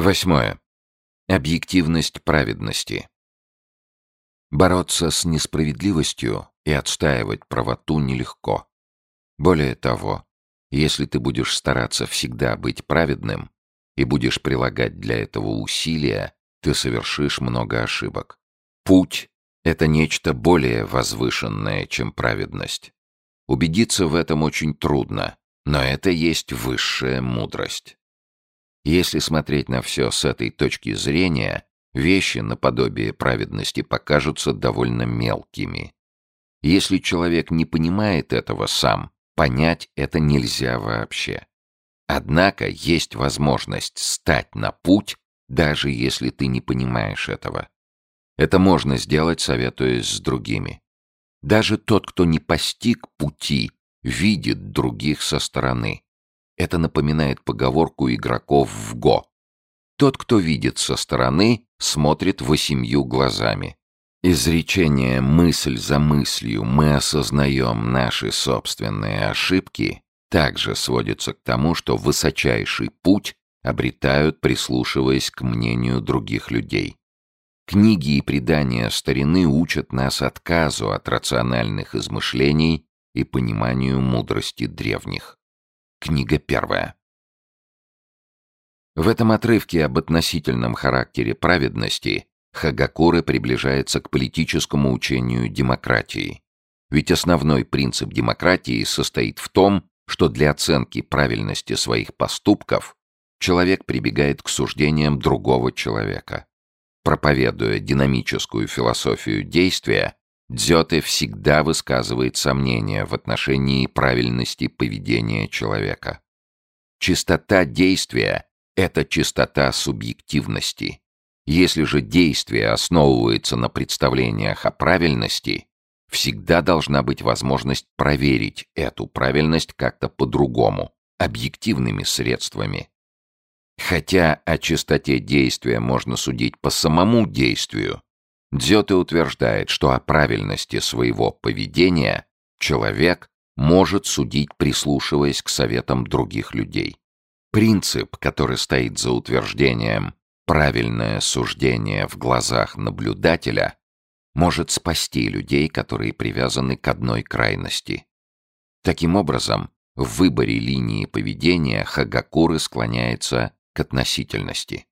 Восьмое. Объективность праведности. Бороться с несправедливостью и отстаивать правоту нелегко. Более того, если ты будешь стараться всегда быть праведным и будешь прилагать для этого усилия, ты совершишь много ошибок. Путь — это нечто более возвышенное, чем праведность. Убедиться в этом очень трудно, но это есть высшая мудрость. Если смотреть на все с этой точки зрения, вещи наподобие праведности покажутся довольно мелкими. Если человек не понимает этого сам, понять это нельзя вообще. Однако есть возможность стать на путь, даже если ты не понимаешь этого. Это можно сделать, советуясь с другими. Даже тот, кто не постиг пути, видит других со стороны. Это напоминает поговорку игроков в ГО. Тот, кто видит со стороны, смотрит восемью глазами. Изречение «мысль за мыслью мы осознаем наши собственные ошибки» также сводится к тому, что высочайший путь обретают, прислушиваясь к мнению других людей. Книги и предания старины учат нас отказу от рациональных измышлений и пониманию мудрости древних. Книга первая. В этом отрывке об относительном характере праведности Хагакуры приближается к политическому учению демократии. Ведь основной принцип демократии состоит в том, что для оценки правильности своих поступков человек прибегает к суждениям другого человека. Проповедуя динамическую философию действия, Дзёте всегда высказывает сомнения в отношении правильности поведения человека. Чистота действия — это чистота субъективности. Если же действие основывается на представлениях о правильности, всегда должна быть возможность проверить эту правильность как-то по-другому, объективными средствами. Хотя о чистоте действия можно судить по самому действию, Дзёте утверждает, что о правильности своего поведения человек может судить, прислушиваясь к советам других людей. Принцип, который стоит за утверждением «правильное суждение в глазах наблюдателя», может спасти людей, которые привязаны к одной крайности. Таким образом, в выборе линии поведения Хагакуры склоняется к относительности.